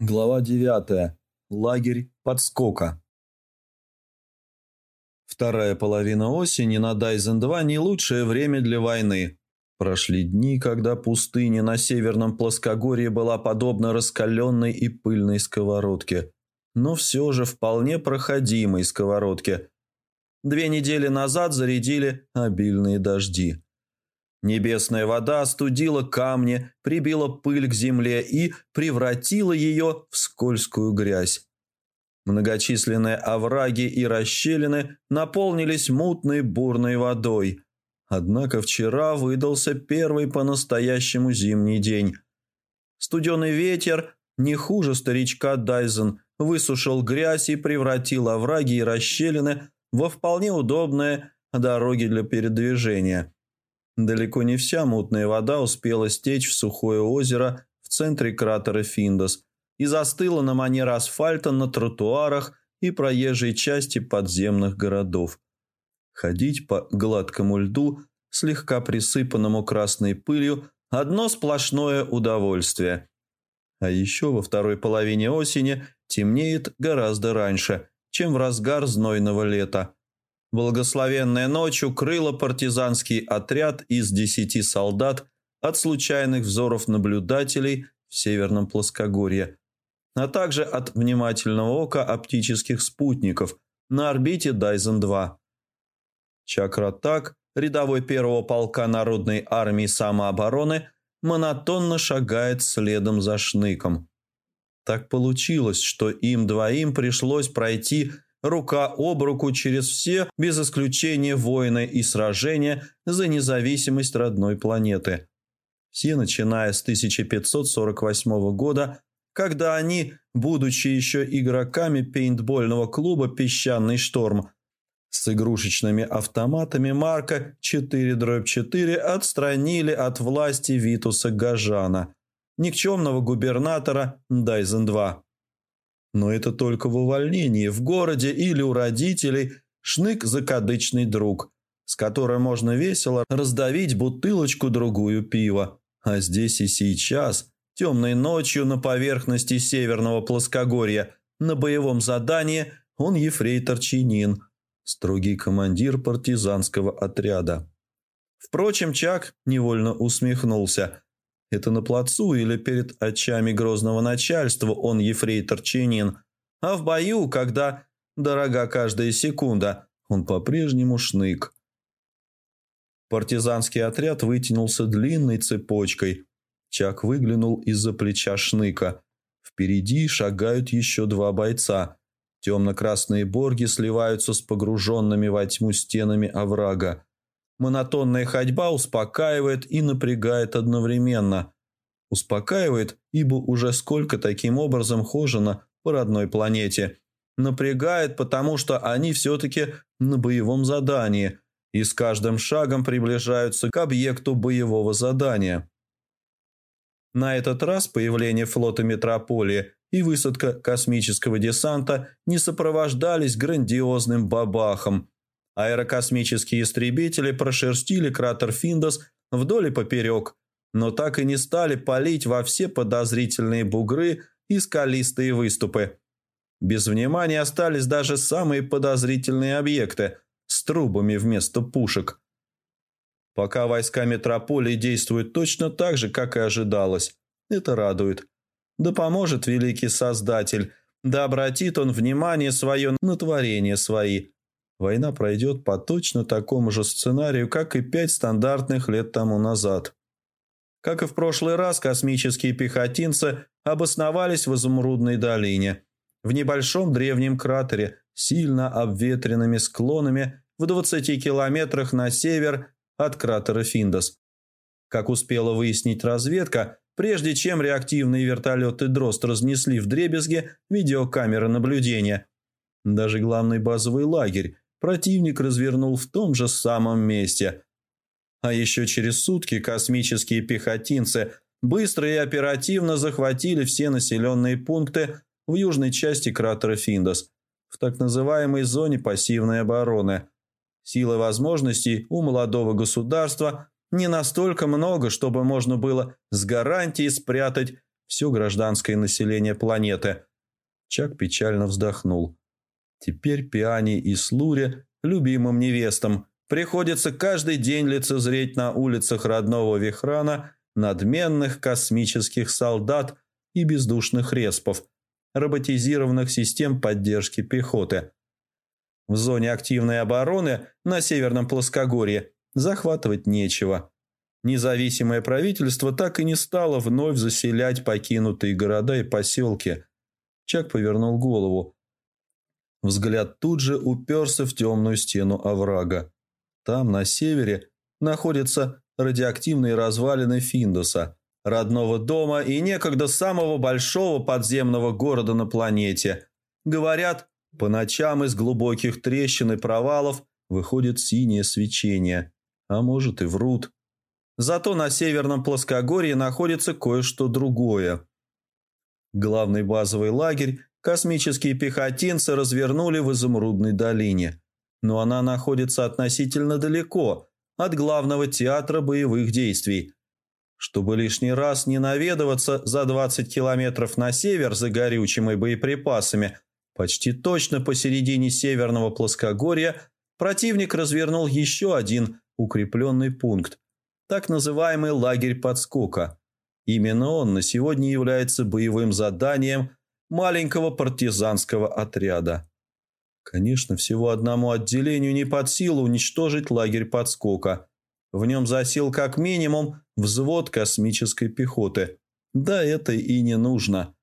Глава 9. Лагерь подскока. Вторая половина осени на Дайзен-2 не лучшее время для войны. Прошли дни, когда пустыня на северном плоскогорье была подобна раскаленной и пыльной сковородке, но все же вполне проходимой сковородке. Две недели назад зарядили обильные дожди. Небесная вода остудила камни, прибила пыль к земле и превратила ее в скользкую грязь. Многочисленные овраги и расщелины наполнились мутной бурной водой. Однако вчера выдался первый по-настоящему зимний день. Студеный ветер, не хуже старичка Дайзен, высушил грязь и превратил овраги и расщелины во вполне удобные дороги для передвижения – Далеко не вся мутная вода успела стечь в сухое озеро в центре кратера Финдос и застыла на манер асфальта на тротуарах и проезжей части подземных городов. Ходить по гладкому льду, слегка присыпанному красной пылью, одно сплошное удовольствие. А еще во второй половине осени темнеет гораздо раньше, чем в разгар знойного лета – Благословенная ночь укрыла партизанский отряд из десяти солдат от случайных взоров наблюдателей в Северном плоскогорье, а также от внимательного ока оптических спутников на орбите Дайзен-2. Чакратак, рядовой первого полка Народной армии самообороны, монотонно шагает следом за Шныком. Так получилось, что им двоим пришлось пройти рука об руку через все, без исключения войны и сражения за независимость родной планеты. Все, начиная с 1548 года, когда они, будучи еще игроками пейнтбольного клуба «Песчаный шторм», с игрушечными автоматами марка 4-4 отстранили от власти Витуса Гажана, никчемного губернатора Дайзен-2. Но это только в увольнении, в городе или у родителей шнык закадычный друг, с которым можно весело раздавить бутылочку-другую пива. А здесь и сейчас, темной ночью на поверхности северного плоскогорья, на боевом задании, он ефрейтор Чинин, строгий командир партизанского отряда. Впрочем, Чак невольно усмехнулся – это на плацу или перед очами грозного начальства он ефрейтор Чинин. А в бою, когда дорога каждая секунда, он по-прежнему шнык. Партизанский отряд вытянулся длинной цепочкой. Чак выглянул из-за плеча шныка. Впереди шагают еще два бойца. Темно-красные борги сливаются с погруженными во тьму стенами оврага. Монотонная ходьба успокаивает и напрягает одновременно. Успокаивает, ибо уже сколько таким образом хожено по родной планете. Напрягает, потому что они все-таки на боевом задании и с каждым шагом приближаются к объекту боевого задания. На этот раз появление флота Метрополии и высадка космического десанта не сопровождались грандиозным бабахом – Аэрокосмические истребители прошерстили кратер Финдос вдоль и поперек, но так и не стали палить во все подозрительные бугры и скалистые выступы. Без внимания остались даже самые подозрительные объекты с трубами вместо пушек. Пока войска метрополии действуют точно так же, как и ожидалось. Это радует. Да поможет великий Создатель, да обратит он внимание свое на творение свои – Война пройдет по точно такому же сценарию, как и пять стандартных лет тому назад. Как и в прошлый раз, космические пехотинцы обосновались в Изумрудной долине, в небольшом древнем кратере, сильно обветренными склонами в 20 километрах на север от кратера Финдос. Как успела выяснить разведка, прежде чем реактивные вертолеты «Дрозд» разнесли в дребезге видеокамеры наблюдения, даже главный базовый лагерь противник развернул в том же самом месте. А еще через сутки космические пехотинцы быстро и оперативно захватили все населенные пункты в южной части кратера Финдос, в так называемой зоне пассивной обороны. Силы возможностей у молодого государства не настолько много, чтобы можно было с гарантией спрятать все гражданское население планеты. Чак печально вздохнул. Теперь Пиани и Слуре, любимым невестам, приходится каждый день лицезреть на улицах родного Вихрана надменных космических солдат и бездушных респов, роботизированных систем поддержки пехоты. В зоне активной обороны на Северном плоскогорье захватывать нечего. Независимое правительство так и не стало вновь заселять покинутые города и поселки. Чак повернул голову. Взгляд тут же уперся в темную стену оврага. Там, на севере, находятся радиоактивные развалины Финдуса, родного дома и некогда самого большого подземного города на планете. Говорят, по ночам из глубоких трещин и провалов выходит синее свечение. А может и врут. Зато на северном плоскогорье находится кое-что другое. Главный базовый лагерь космические пехотинцы развернули в Изумрудной долине но она находится относительно далеко от главного театра боевых действий. Чтобы лишний раз не наведываться за 20 километров на север за горючим боеприпасами, почти точно посередине северного плоскогорья противник развернул еще один укрепленный пункт, так называемый лагерь подскока. Именно он на сегодня является боевым заданием маленького партизанского отряда. Конечно, всего одному отделению не под силу уничтожить лагерь подскока. В нем засел как минимум взвод космической пехоты. Да это и не нужно.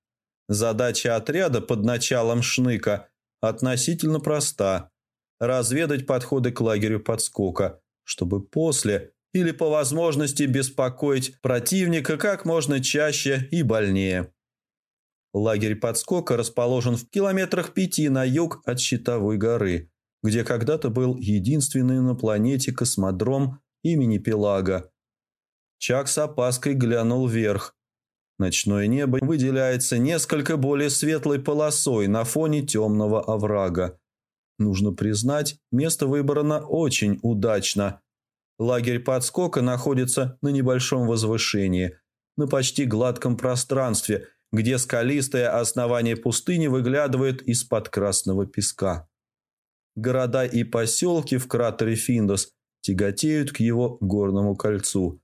Задача отряда под началом Шныка относительно проста – разведать подходы к лагерю подскока, чтобы после или по возможности беспокоить противника как можно чаще и больнее. Лагерь подскока расположен в километрах пяти на юг от Щитовой горы, где когда-то был единственный на планете космодром имени Пелага. Чак с опаской глянул вверх. Ночное небо выделяется несколько более светлой полосой на фоне темного оврага. Нужно признать, место выбрано очень удачно. Лагерь подскока находится на небольшом возвышении, на почти гладком пространстве – где скалистое основание пустыни выглядывает из-под красного песка. Города и поселки в кратере Финдос тяготеют к его горному кольцу.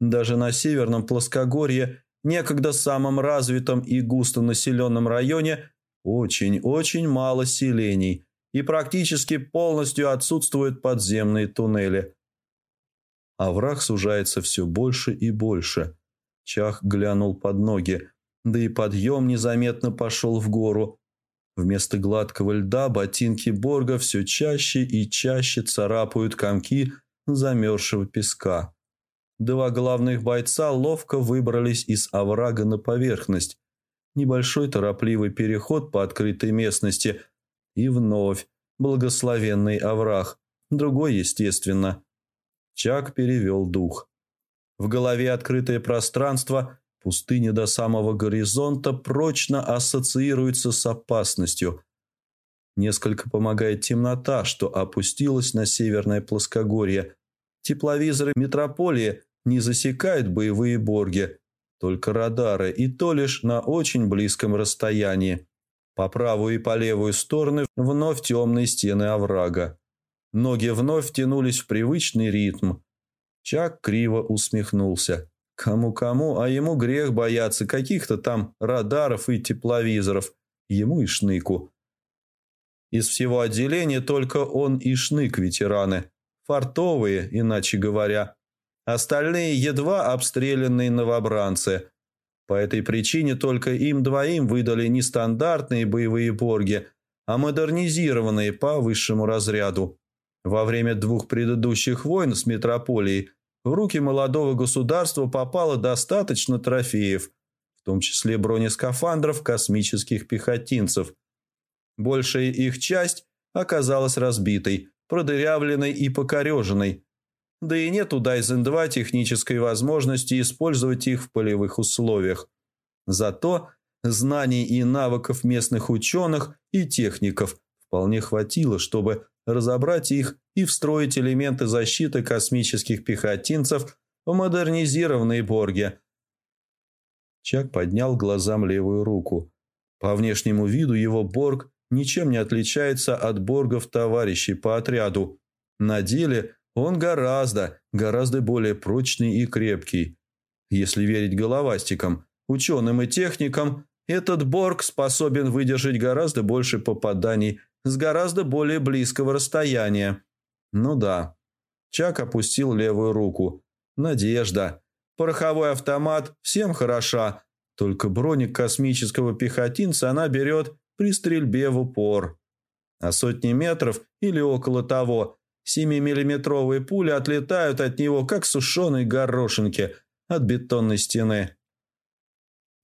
Даже на северном плоскогорье, некогда самом развитом и густонаселенном районе, очень-очень мало селений и практически полностью отсутствуют подземные туннели. Овраг сужается все больше и больше. Чах глянул под ноги – да и подъем незаметно пошел в гору. Вместо гладкого льда ботинки Борга все чаще и чаще царапают комки замерзшего песка. Два главных бойца ловко выбрались из оврага на поверхность. Небольшой торопливый переход по открытой местности и вновь благословенный овраг, другой, естественно. Чак перевел дух. В голове открытое пространство – Пустыня до самого горизонта прочно ассоциируется с опасностью. Несколько помогает темнота, что опустилась на северное плоскогорье. Тепловизоры метрополии не засекают боевые борги, только радары, и то лишь на очень близком расстоянии. По правую и по левую стороны вновь темные стены оврага. Ноги вновь втянулись в привычный ритм. Чак криво усмехнулся. Кому-кому, а ему грех бояться каких-то там радаров и тепловизоров. Ему и Шныку. Из всего отделения только он и Шнык ветераны. Фартовые, иначе говоря. Остальные едва обстрелянные новобранцы. По этой причине только им двоим выдали не стандартные боевые борги, а модернизированные по высшему разряду. Во время двух предыдущих войн с метрополией в руки молодого государства попало достаточно трофеев, в том числе бронескафандров космических пехотинцев. Большая их часть оказалась разбитой, продырявленной и покореженной. Да и нет у Дайзен-2 технической возможности использовать их в полевых условиях. Зато знаний и навыков местных ученых и техников вполне хватило, чтобы разобрать их и встроить элементы защиты космических пехотинцев в модернизированные борги. Чак поднял глазам левую руку. По внешнему виду его Борг ничем не отличается от Боргов товарищей по отряду. На деле он гораздо, гораздо более прочный и крепкий. Если верить головастикам, ученым и техникам, этот Борг способен выдержать гораздо больше попаданий с гораздо более близкого расстояния. Ну да. Чак опустил левую руку. Надежда. Пороховой автомат всем хороша, только броник космического пехотинца она берет при стрельбе в упор. А сотни метров или около того 7-миллиметровые пули отлетают от него, как сушеные горошинки от бетонной стены.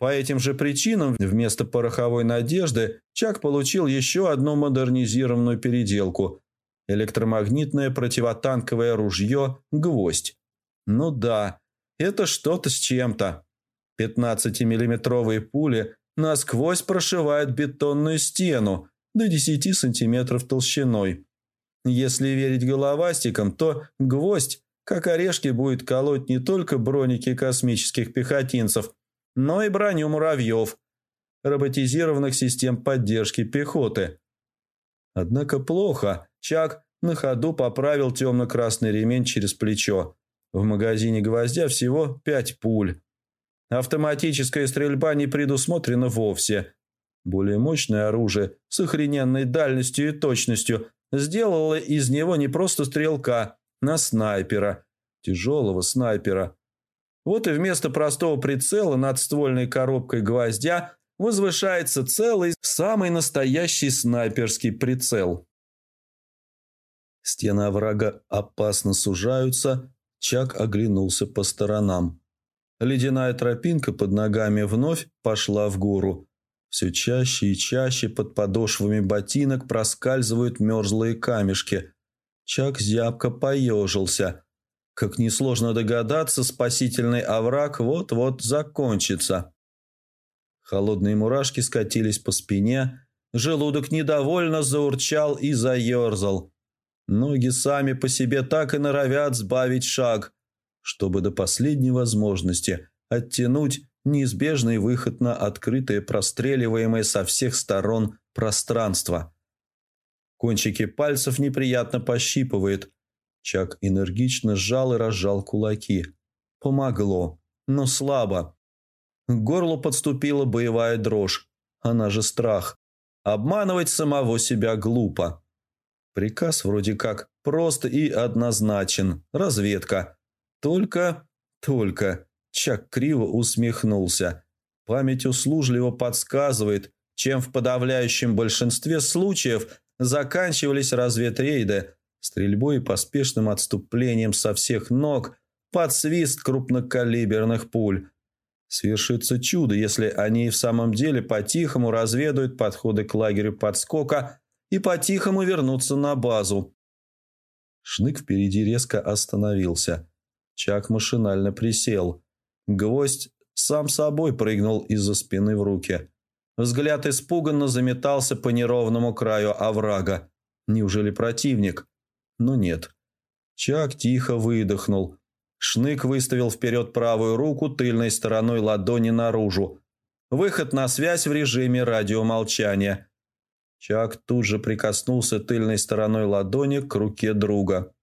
По этим же причинам вместо пороховой надежды Чак получил еще одну модернизированную переделку – электромагнитное противотанковое ружье «Гвоздь». Ну да, это что-то с чем-то. 15-миллиметровые пули насквозь прошивают бетонную стену до 10 сантиметров толщиной. Если верить головастикам, то гвоздь, как орешки, будет колоть не только броники космических пехотинцев, но и броню муравьев, роботизированных систем поддержки пехоты. Однако плохо. Чак на ходу поправил темно-красный ремень через плечо. В магазине гвоздя всего пять пуль. Автоматическая стрельба не предусмотрена вовсе. Более мощное оружие с охрененной дальностью и точностью сделало из него не просто стрелка, на снайпера, тяжелого снайпера. Вот и вместо простого прицела над ствольной коробкой гвоздя возвышается целый, самый настоящий снайперский прицел. Стены врага опасно сужаются, Чак оглянулся по сторонам. Ледяная тропинка под ногами вновь пошла в гору. Все чаще и чаще под подошвами ботинок проскальзывают мерзлые камешки. Чак зябко поежился. Как несложно догадаться, спасительный овраг вот-вот закончится. Холодные мурашки скатились по спине, желудок недовольно заурчал и заерзал. Ноги сами по себе так и норовят сбавить шаг, чтобы до последней возможности оттянуть неизбежный выход на открытое, простреливаемое со всех сторон пространство. Кончики пальцев неприятно пощипывает. Чак энергично сжал и разжал кулаки. Помогло, но слабо. К горлу подступила боевая дрожь, она же страх. Обманывать самого себя глупо. Приказ вроде как прост и однозначен. Разведка. Только... только... Чак криво усмехнулся. Память услужливо подсказывает, чем в подавляющем большинстве случаев заканчивались разведрейды стрельбой и поспешным отступлением со всех ног под свист крупнокалиберных пуль. Свершится чудо, если они и в самом деле по-тихому разведают подходы к лагерю подскока и по-тихому вернуться на базу. Шнык впереди резко остановился. Чак машинально присел. Гвоздь сам собой прыгнул из-за спины в руки. Взгляд испуганно заметался по неровному краю оврага. Неужели противник? Но нет. Чак тихо выдохнул. Шнык выставил вперед правую руку тыльной стороной ладони наружу. Выход на связь в режиме радиомолчания – Чак тут же прикоснулся тыльной стороной ладони к руке друга.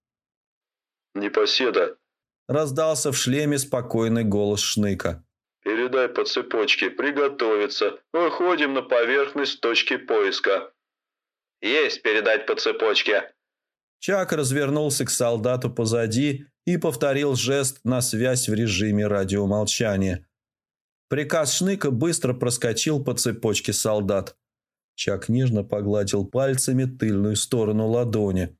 «Непоседа!» – раздался в шлеме спокойный голос Шныка. «Передай по цепочке, приготовиться. Выходим на поверхность точки поиска». «Есть передать по цепочке!» Чак развернулся к солдату позади и повторил жест на связь в режиме радиомолчания. Приказ Шныка быстро проскочил по цепочке солдат. Чак нежно погладил пальцами тыльную сторону ладони.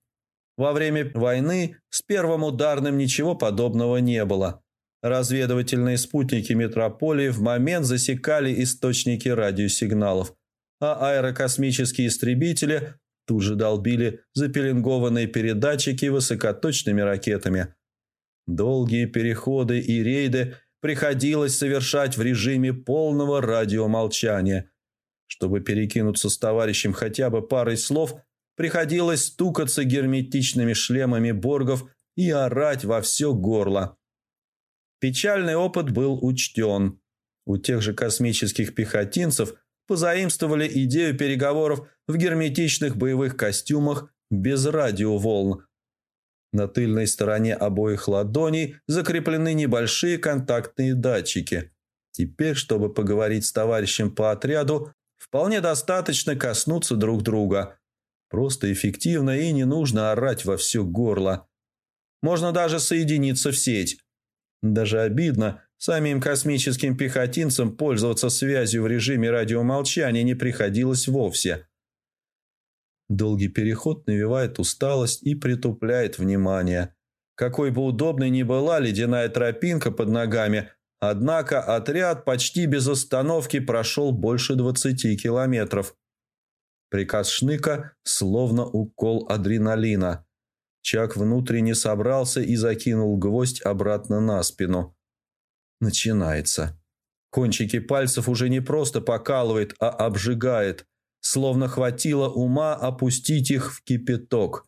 Во время войны с первым ударным ничего подобного не было. Разведывательные спутники метрополии в момент засекали источники радиосигналов, а аэрокосмические истребители тут же долбили запеленгованные передатчики высокоточными ракетами. Долгие переходы и рейды приходилось совершать в режиме полного радиомолчания – чтобы перекинуться с товарищем хотя бы парой слов, приходилось стукаться герметичными шлемами боргов и орать во все горло. Печальный опыт был учтен. У тех же космических пехотинцев позаимствовали идею переговоров в герметичных боевых костюмах без радиоволн. На тыльной стороне обоих ладоней закреплены небольшие контактные датчики. Теперь, чтобы поговорить с товарищем по отряду, вполне достаточно коснуться друг друга. Просто эффективно и не нужно орать во все горло. Можно даже соединиться в сеть. Даже обидно, самим космическим пехотинцам пользоваться связью в режиме радиомолчания не приходилось вовсе. Долгий переход навевает усталость и притупляет внимание. Какой бы удобной ни была ледяная тропинка под ногами, однако отряд почти без остановки прошел больше 20 километров. Приказ Шныка словно укол адреналина. Чак внутренне собрался и закинул гвоздь обратно на спину. Начинается. Кончики пальцев уже не просто покалывает, а обжигает – словно хватило ума опустить их в кипяток.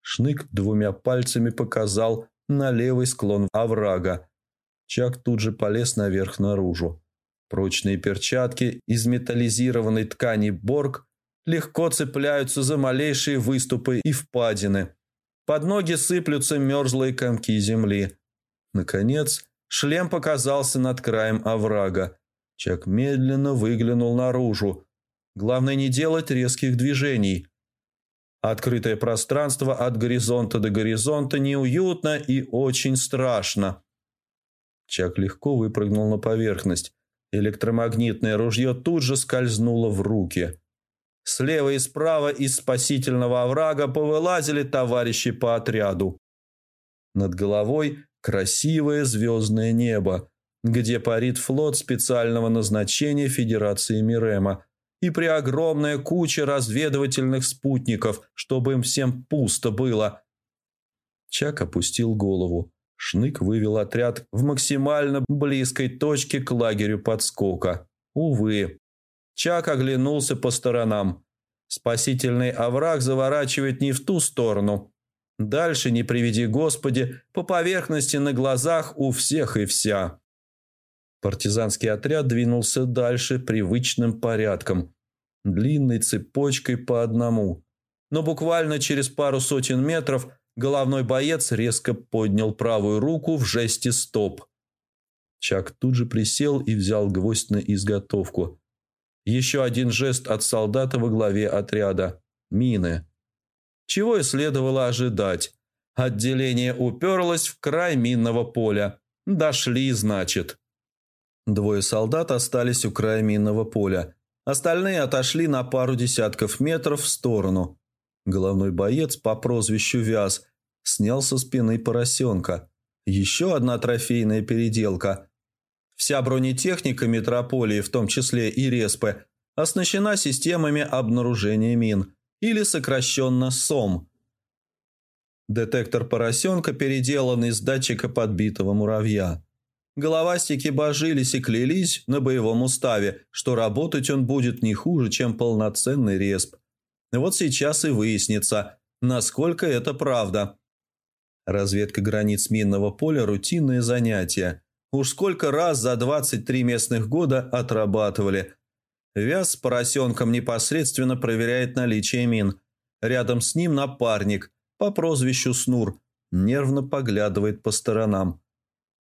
Шнык двумя пальцами показал на левый склон оврага. Чак тут же полез наверх наружу. Прочные перчатки из металлизированной ткани борг легко цепляются за малейшие выступы и впадины. Под ноги сыплются мерзлые комки земли. Наконец, шлем показался над краем оврага. Чак медленно выглянул наружу, Главное не делать резких движений. Открытое пространство от горизонта до горизонта неуютно и очень страшно. Чак легко выпрыгнул на поверхность. Электромагнитное ружье тут же скользнуло в руки. Слева и справа из спасительного оврага повылазили товарищи по отряду. Над головой красивое звездное небо, где парит флот специального назначения Федерации Мирема – и при огромная куча разведывательных спутников, чтобы им всем пусто было. Чак опустил голову. Шнык вывел отряд в максимально близкой точке к лагерю подскока. Увы. Чак оглянулся по сторонам. Спасительный овраг заворачивает не в ту сторону. Дальше, не приведи Господи, по поверхности на глазах у всех и вся. Партизанский отряд двинулся дальше привычным порядком, длинной цепочкой по одному. Но буквально через пару сотен метров головной боец резко поднял правую руку в жесте «стоп». Чак тут же присел и взял гвоздь на изготовку. Еще один жест от солдата во главе отряда. Мины. Чего и следовало ожидать. Отделение уперлось в край минного поля. Дошли, значит. Двое солдат остались у края минного поля. Остальные отошли на пару десятков метров в сторону. Головной боец по прозвищу Вяз снял со спины поросенка. Еще одна трофейная переделка. Вся бронетехника метрополии, в том числе и респы, оснащена системами обнаружения мин, или сокращенно СОМ. Детектор поросенка переделан из датчика подбитого муравья. Головастики божились и клялись на боевом уставе, что работать он будет не хуже, чем полноценный респ. Вот сейчас и выяснится, насколько это правда. Разведка границ минного поля – рутинное занятие. Уж сколько раз за 23 местных года отрабатывали. Вяз с поросенком непосредственно проверяет наличие мин. Рядом с ним напарник по прозвищу Снур нервно поглядывает по сторонам.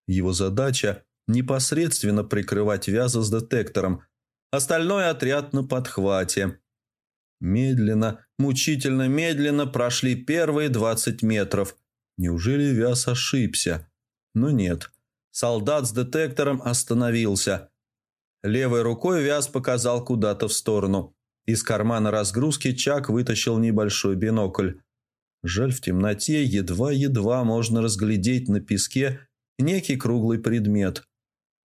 Его задача – непосредственно прикрывать вяза с детектором. Остальной отряд на подхвате. Медленно, мучительно медленно прошли первые 20 метров. Неужели вяз ошибся? Но нет. Солдат с детектором остановился. Левой рукой вяз показал куда-то в сторону. Из кармана разгрузки Чак вытащил небольшой бинокль. Жаль, в темноте едва-едва можно разглядеть на песке некий круглый предмет.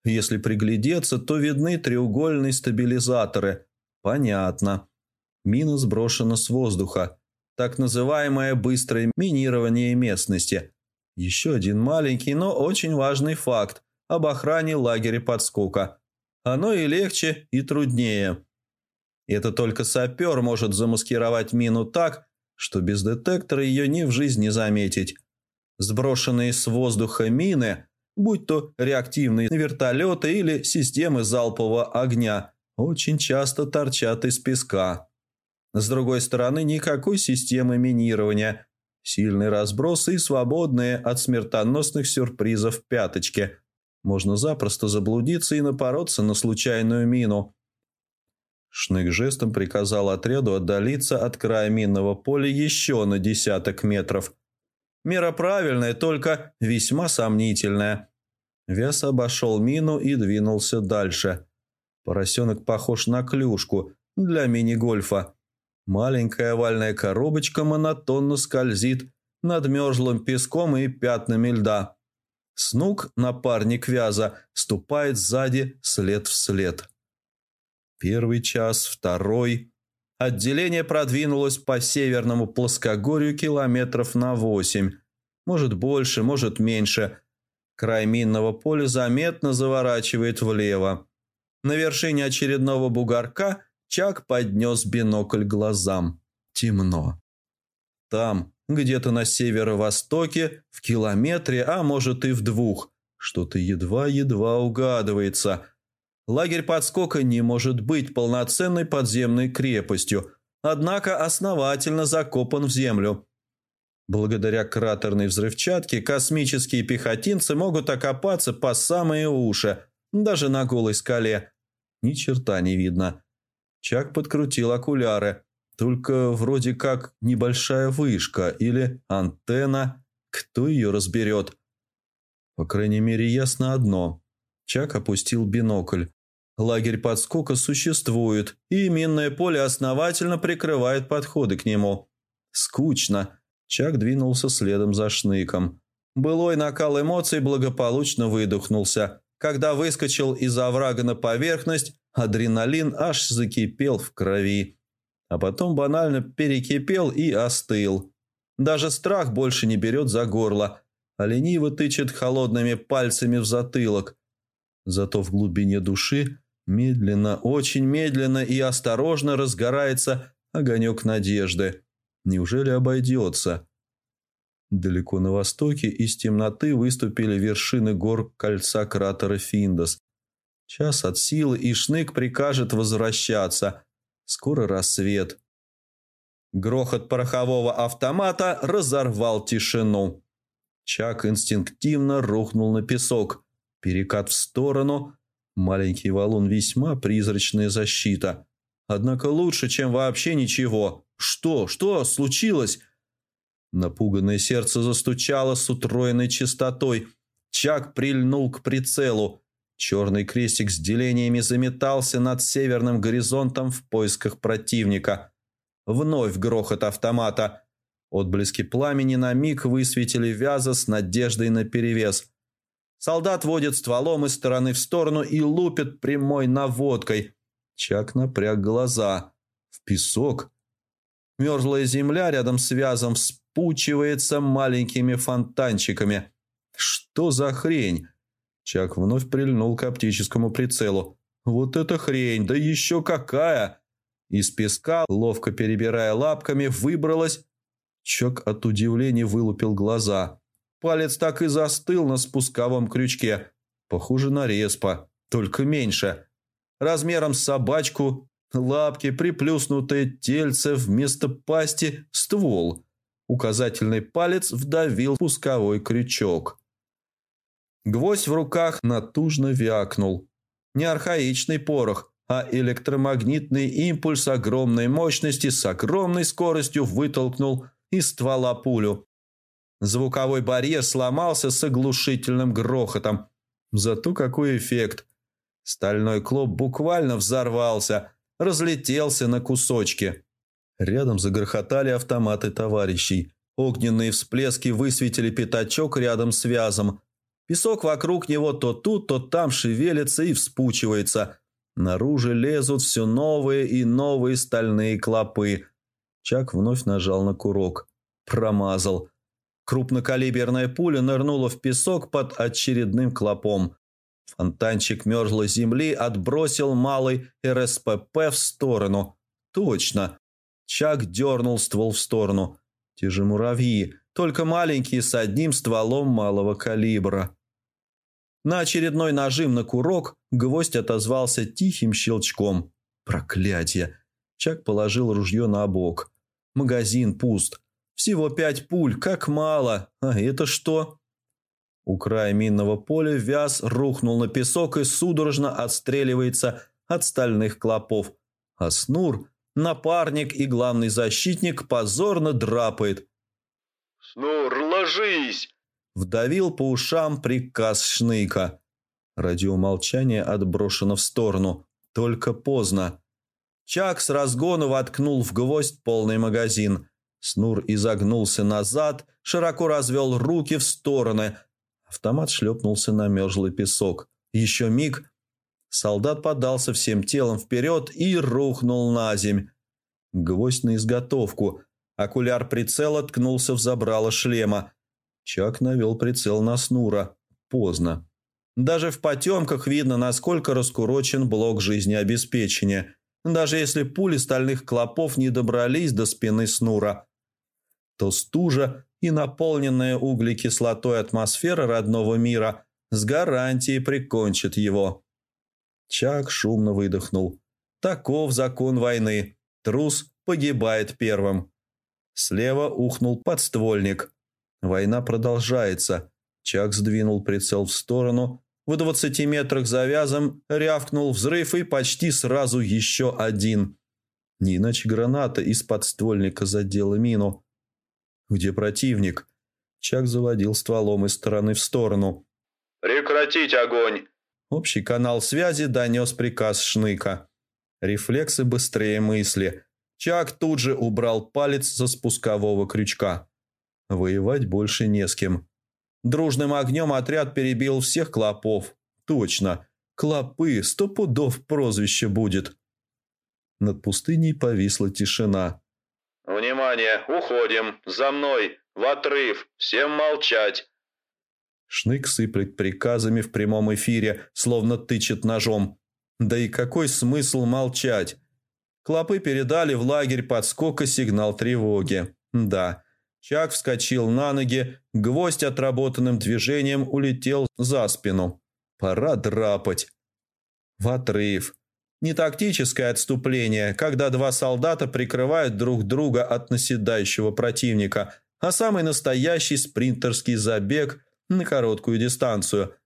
Если приглядеться, то видны треугольные стабилизаторы. Понятно. Мина сброшена с воздуха. Так называемое быстрое минирование местности. Еще один маленький, но очень важный факт об охране лагеря подскока. Оно и легче, и труднее. Это только сапер может замаскировать мину так, что без детектора ее ни в жизнь не заметить. Сброшенные с воздуха мины будь то реактивные вертолеты или системы залпового огня, очень часто торчат из песка. С другой стороны, никакой системы минирования, сильный разброс и свободные от смертоносных сюрпризов пяточки. Можно запросто заблудиться и напороться на случайную мину. Шнык жестом приказал отряду отдалиться от края минного поля еще на десяток метров. Мера правильная, только весьма сомнительная. Вес обошел мину и двинулся дальше. Поросенок похож на клюшку для мини-гольфа. Маленькая овальная коробочка монотонно скользит над мерзлым песком и пятнами льда. Снук, напарник вяза, ступает сзади след в след. Первый час, второй. Отделение продвинулось по северному плоскогорью километров на восемь. Может больше, может меньше. Край минного поля заметно заворачивает влево. На вершине очередного бугорка Чак поднес бинокль глазам. Темно. Там, где-то на северо-востоке, в километре, а может и в двух, что-то едва-едва угадывается. Лагерь подскока не может быть полноценной подземной крепостью, однако основательно закопан в землю. Благодаря кратерной взрывчатке космические пехотинцы могут окопаться по самые уши, даже на голой скале. Ни черта не видно. Чак подкрутил окуляры. Только вроде как небольшая вышка или антенна. Кто ее разберет? По крайней мере, ясно одно. Чак опустил бинокль. Лагерь подскока существует, и минное поле основательно прикрывает подходы к нему. Скучно. Чак двинулся следом за шныком. Былой накал эмоций благополучно выдохнулся. Когда выскочил из оврага на поверхность, адреналин аж закипел в крови. А потом банально перекипел и остыл. Даже страх больше не берет за горло, а лениво тычет холодными пальцами в затылок. Зато в глубине души медленно, очень медленно и осторожно разгорается огонек надежды. Неужели обойдется? Далеко на востоке из темноты выступили вершины гор кольца кратера Финдос. Час от силы, и Шнык прикажет возвращаться. Скоро рассвет. Грохот порохового автомата разорвал тишину. Чак инстинктивно рухнул на песок. Перекат в сторону. Маленький валун весьма призрачная защита. Однако лучше, чем вообще ничего. Что? Что случилось? Напуганное сердце застучало с утроенной частотой. Чак прильнул к прицелу. Черный крестик с делениями заметался над северным горизонтом в поисках противника. Вновь грохот автомата. Отблески пламени на миг высветили вяза с надеждой на перевес. Солдат водит стволом из стороны в сторону и лупит прямой наводкой. Чак напряг глаза. В песок. Мерзлая земля рядом с вязом вспучивается маленькими фонтанчиками. Что за хрень? Чак вновь прильнул к оптическому прицелу. Вот это хрень, да еще какая! Из песка, ловко перебирая лапками, выбралась... Чак от удивления вылупил глаза. Палец так и застыл на спусковом крючке. Похоже на респа, только меньше. Размером с собачку, лапки, приплюснутое тельце, вместо пасти – ствол – Указательный палец вдавил пусковой крючок. Гвоздь в руках натужно вякнул. Не архаичный порох, а электромагнитный импульс огромной мощности с огромной скоростью вытолкнул из ствола пулю. Звуковой барьер сломался с оглушительным грохотом. Зато какой эффект! Стальной клоп буквально взорвался, разлетелся на кусочки. Рядом загрохотали автоматы товарищей. Огненные всплески высветили пятачок рядом с вязом. Песок вокруг него то тут, то там шевелится и вспучивается. Наружу лезут все новые и новые стальные клопы. Чак вновь нажал на курок. Промазал. Крупнокалиберная пуля нырнула в песок под очередным клопом. Фонтанчик мерзлой земли отбросил малый РСПП в сторону. Точно. Чак дернул ствол в сторону. Те же муравьи, только маленькие с одним стволом малого калибра. На очередной нажим на курок гвоздь отозвался тихим щелчком. Проклятие! Чак положил ружье на бок. Магазин пуст. Всего пять пуль, как мало. А это что? У края минного поля вяз рухнул на песок и судорожно отстреливается от стальных клопов. А Снур, напарник и главный защитник, позорно драпает. «Снур, ложись!» Вдавил по ушам приказ Шныка. Радиомолчание отброшено в сторону. Только поздно. Чак с разгона воткнул в гвоздь полный магазин. Снур изогнулся назад, широко развел руки в стороны. Автомат шлепнулся на мерзлый песок. Еще миг. Солдат подался всем телом вперед и рухнул на земь. Гвоздь на изготовку. Окуляр прицела ткнулся в забрало шлема. Чак навел прицел на Снура. Поздно. Даже в потемках видно, насколько раскурочен блок жизнеобеспечения, даже если пули стальных клопов не добрались до спины Снура. То стужа и наполненная углекислотой атмосфера родного мира с гарантией прикончит его. Чак шумно выдохнул. Таков закон войны. Трус погибает первым. Слева ухнул подствольник. Война продолжается. Чак сдвинул прицел в сторону. В двадцати метрах за вязом рявкнул взрыв и почти сразу еще один. Не иначе граната из подствольника задела мину. «Где противник?» Чак заводил стволом из стороны в сторону. «Прекратить огонь!» Общий канал связи донес приказ Шныка. Рефлексы быстрее мысли. Чак тут же убрал палец со спускового крючка. Воевать больше не с кем. Дружным огнем отряд перебил всех клопов. Точно. Клопы, сто пудов прозвище будет. Над пустыней повисла тишина. «Внимание! Уходим! За мной! В отрыв! Всем молчать!» Шнык сыплет приказами в прямом эфире, словно тычет ножом. Да и какой смысл молчать? Клопы передали в лагерь подскока сигнал тревоги. Да, Чак вскочил на ноги, гвоздь отработанным движением улетел за спину. Пора драпать. В отрыв. Не тактическое отступление, когда два солдата прикрывают друг друга от наседающего противника, а самый настоящий спринтерский забег на короткую дистанцию.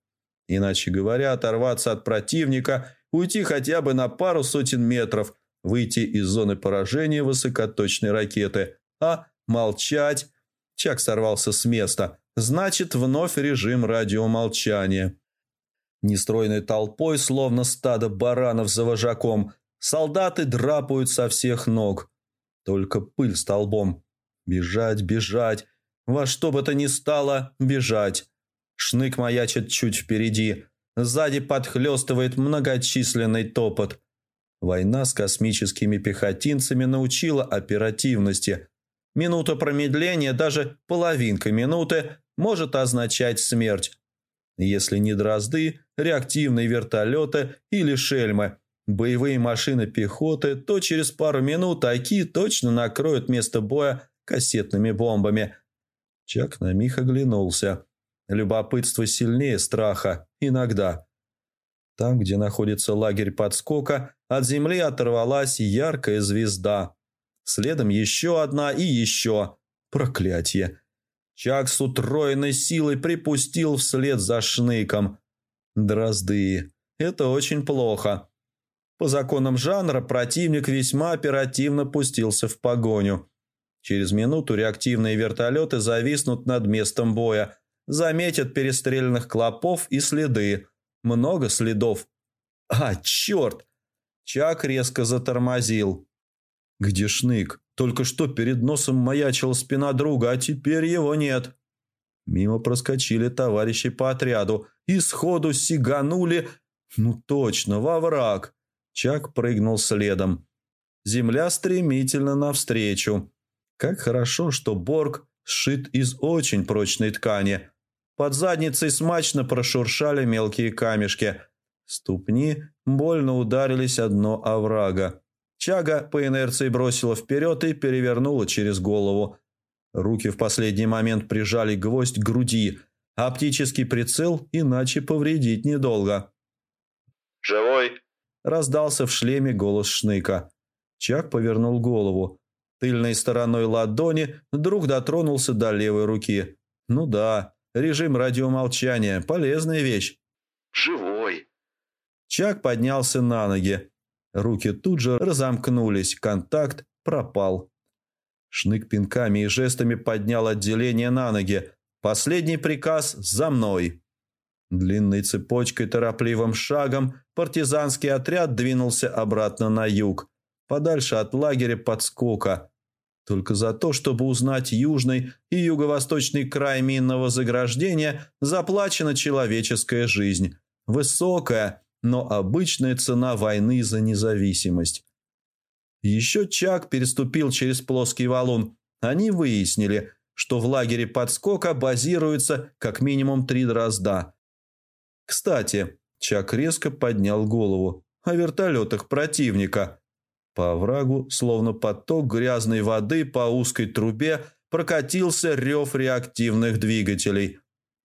Иначе говоря, оторваться от противника, уйти хотя бы на пару сотен метров, выйти из зоны поражения высокоточной ракеты, а молчать. Чак сорвался с места. Значит, вновь режим радиомолчания. Нестройной толпой, словно стадо баранов за вожаком, солдаты драпают со всех ног. Только пыль столбом. Бежать, бежать. Во что бы то ни стало, бежать. Шнык маячит чуть впереди. Сзади подхлестывает многочисленный топот. Война с космическими пехотинцами научила оперативности. Минута промедления, даже половинка минуты, может означать смерть. Если не дрозды, реактивные вертолеты или шельмы, боевые машины пехоты, то через пару минут такие точно накроют место боя кассетными бомбами. Чак на миг оглянулся. Любопытство сильнее страха. Иногда. Там, где находится лагерь подскока, от земли оторвалась яркая звезда. Следом еще одна и еще. Проклятье. Чак с утроенной силой припустил вслед за шныком. Дрозды. Это очень плохо. По законам жанра противник весьма оперативно пустился в погоню. Через минуту реактивные вертолеты зависнут над местом боя, заметят перестрелянных клопов и следы. Много следов. А, черт! Чак резко затормозил. Где шнык? Только что перед носом маячила спина друга, а теперь его нет. Мимо проскочили товарищи по отряду и сходу сиганули, ну точно, во враг. Чак прыгнул следом. Земля стремительно навстречу. Как хорошо, что Борг сшит из очень прочной ткани. Под задницей смачно прошуршали мелкие камешки. Ступни больно ударились одно оврага. Чага по инерции бросила вперед и перевернула через голову. Руки в последний момент прижали гвоздь к груди. Оптический прицел иначе повредить недолго. «Живой?» – раздался в шлеме голос Шныка. Чак повернул голову. Тыльной стороной ладони друг дотронулся до левой руки. «Ну да, режим радиомолчания – полезная вещь». «Живой!» Чак поднялся на ноги. Руки тут же разомкнулись, контакт пропал. Шнык пинками и жестами поднял отделение на ноги. Последний приказ «За мной!» Длинной цепочкой торопливым шагом партизанский отряд двинулся обратно на юг, подальше от лагеря подскока. Только за то, чтобы узнать южный и юго-восточный край минного заграждения, заплачена человеческая жизнь. Высокая, но обычная цена войны за независимость. Еще Чак переступил через плоский валун. Они выяснили, что в лагере подскока базируется как минимум три дрозда. Кстати, Чак резко поднял голову о вертолетах противника. По оврагу, словно поток грязной воды по узкой трубе, прокатился рев реактивных двигателей.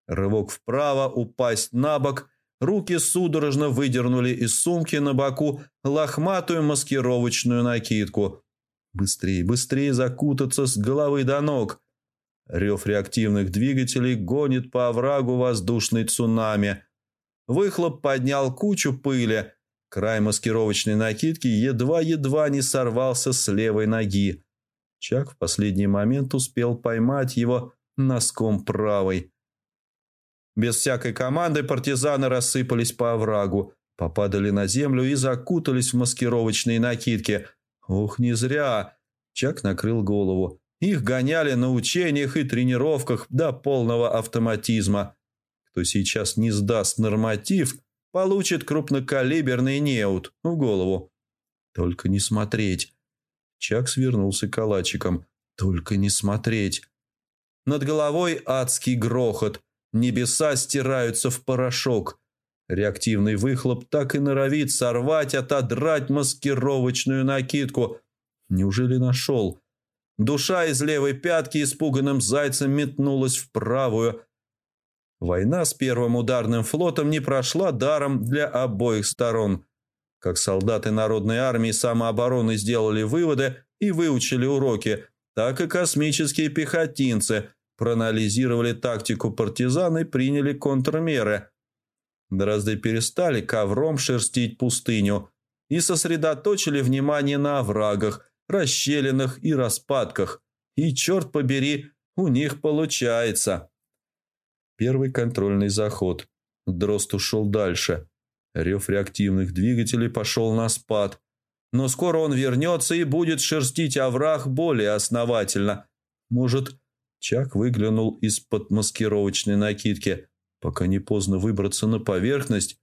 Рывок вправо, упасть на бок – Руки судорожно выдернули из сумки на боку лохматую маскировочную накидку. Быстрее, быстрее закутаться с головы до ног. Рев реактивных двигателей гонит по оврагу воздушный цунами. Выхлоп поднял кучу пыли. Край маскировочной накидки едва-едва не сорвался с левой ноги. Чак в последний момент успел поймать его носком правой. Без всякой команды партизаны рассыпались по оврагу, попадали на землю и закутались в маскировочные накидки. Ух, не зря! Чак накрыл голову. Их гоняли на учениях и тренировках до полного автоматизма. Кто сейчас не сдаст норматив, получит крупнокалиберный неут в голову. Только не смотреть. Чак свернулся калачиком. Только не смотреть. Над головой адский грохот. Небеса стираются в порошок. Реактивный выхлоп так и норовит сорвать, отодрать маскировочную накидку. Неужели нашел? Душа из левой пятки испуганным зайцем метнулась в правую. Война с первым ударным флотом не прошла даром для обоих сторон. Как солдаты Народной армии самообороны сделали выводы и выучили уроки, так и космические пехотинцы – проанализировали тактику партизан и приняли контрмеры. Дрозды перестали ковром шерстить пустыню и сосредоточили внимание на оврагах, расщелинах и распадках. И, черт побери, у них получается. Первый контрольный заход. Дрозд ушел дальше. Рев реактивных двигателей пошел на спад. Но скоро он вернется и будет шерстить овраг более основательно. Может, Чак выглянул из-под маскировочной накидки, пока не поздно выбраться на поверхность.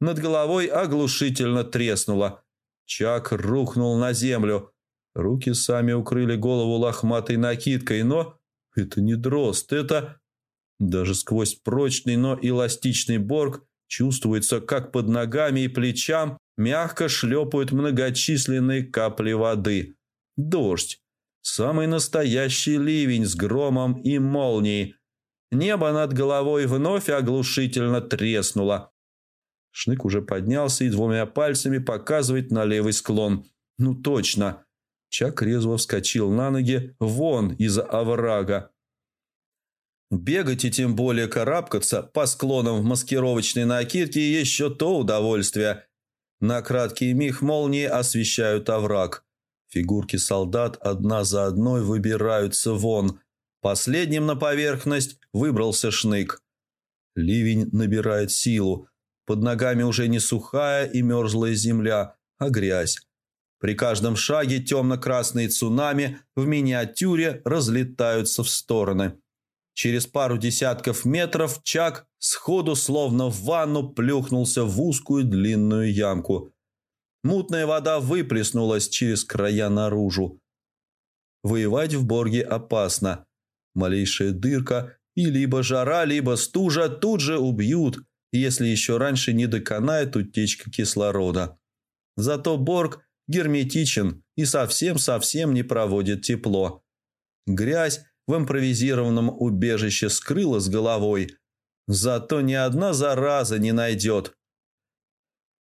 Над головой оглушительно треснуло. Чак рухнул на землю. Руки сами укрыли голову лохматой накидкой, но это не дрозд, это... Даже сквозь прочный, но эластичный борг чувствуется, как под ногами и плечам мягко шлепают многочисленные капли воды. Дождь. Самый настоящий ливень с громом и молнией. Небо над головой вновь оглушительно треснуло. Шнык уже поднялся и двумя пальцами показывает на левый склон. Ну точно. Чак резво вскочил на ноги вон из оврага. Бегать и тем более карабкаться по склонам в маскировочной накидке еще то удовольствие. На краткий миг молнии освещают овраг. Фигурки солдат одна за одной выбираются вон. Последним на поверхность выбрался шнык. Ливень набирает силу. Под ногами уже не сухая и мерзлая земля, а грязь. При каждом шаге темно-красные цунами в миниатюре разлетаются в стороны. Через пару десятков метров Чак сходу словно в ванну плюхнулся в узкую длинную ямку. Мутная вода выплеснулась через края наружу. Воевать в Борге опасно. Малейшая дырка и либо жара, либо стужа тут же убьют, если еще раньше не доконает утечка кислорода. Зато Борг герметичен и совсем-совсем не проводит тепло. Грязь в импровизированном убежище скрыла с головой. Зато ни одна зараза не найдет.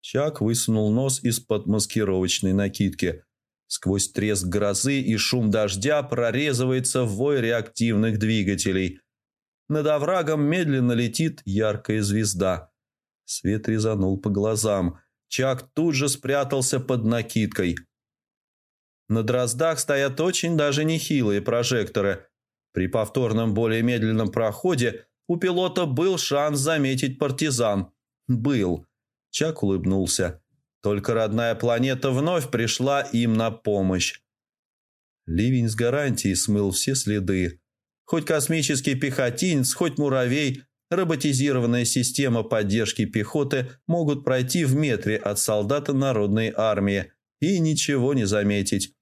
Чак высунул нос из-под маскировочной накидки. Сквозь треск грозы и шум дождя прорезывается вой реактивных двигателей. Над оврагом медленно летит яркая звезда. Свет резанул по глазам. Чак тут же спрятался под накидкой. На дроздах стоят очень даже нехилые прожекторы. При повторном более медленном проходе у пилота был шанс заметить партизан. Был. Чак улыбнулся. Только родная планета вновь пришла им на помощь. Ливень с гарантией смыл все следы. Хоть космический пехотинец, хоть муравей, роботизированная система поддержки пехоты могут пройти в метре от солдата народной армии и ничего не заметить.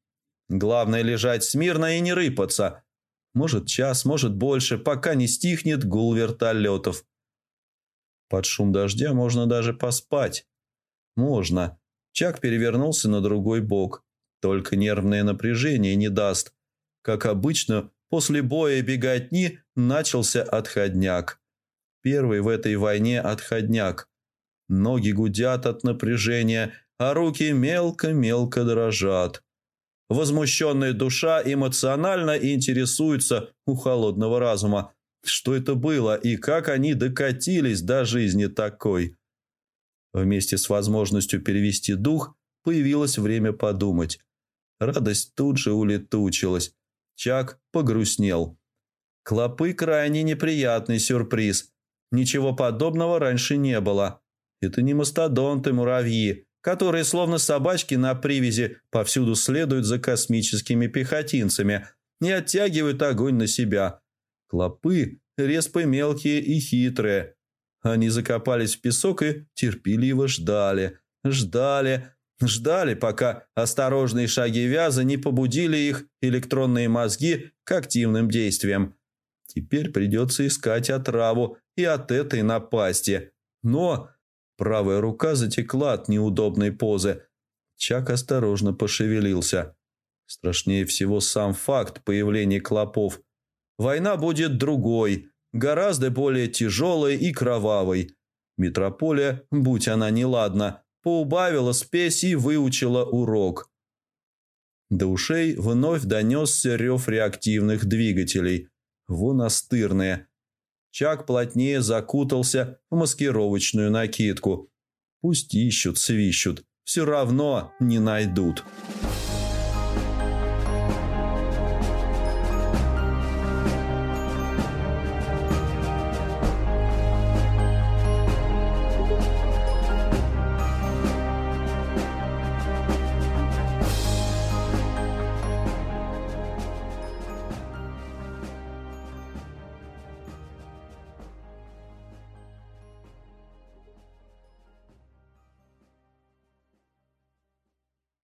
Главное лежать смирно и не рыпаться. Может час, может больше, пока не стихнет гул вертолетов. Под шум дождя можно даже поспать. Можно. Чак перевернулся на другой бок. Только нервное напряжение не даст. Как обычно, после боя беготни начался отходняк. Первый в этой войне отходняк. Ноги гудят от напряжения, а руки мелко-мелко дрожат. Возмущенная душа эмоционально интересуется у холодного разума, что это было и как они докатились до жизни такой. Вместе с возможностью перевести дух появилось время подумать. Радость тут же улетучилась. Чак погрустнел. Клопы крайне неприятный сюрприз. Ничего подобного раньше не было. Это не мастодонты, муравьи, которые словно собачки на привязи повсюду следуют за космическими пехотинцами и оттягивают огонь на себя. Клопы – респы мелкие и хитрые. Они закопались в песок и терпеливо ждали, ждали, ждали, пока осторожные шаги вяза не побудили их электронные мозги к активным действиям. Теперь придется искать отраву и от этой напасти. Но правая рука затекла от неудобной позы. Чак осторожно пошевелился. Страшнее всего сам факт появления клопов – Война будет другой, гораздо более тяжелой и кровавой. Метрополия, будь она неладна, поубавила спесь и выучила урок. До ушей вновь донесся рев реактивных двигателей. Вон остырные. Чак плотнее закутался в маскировочную накидку. Пусть ищут, свищут, все равно не найдут.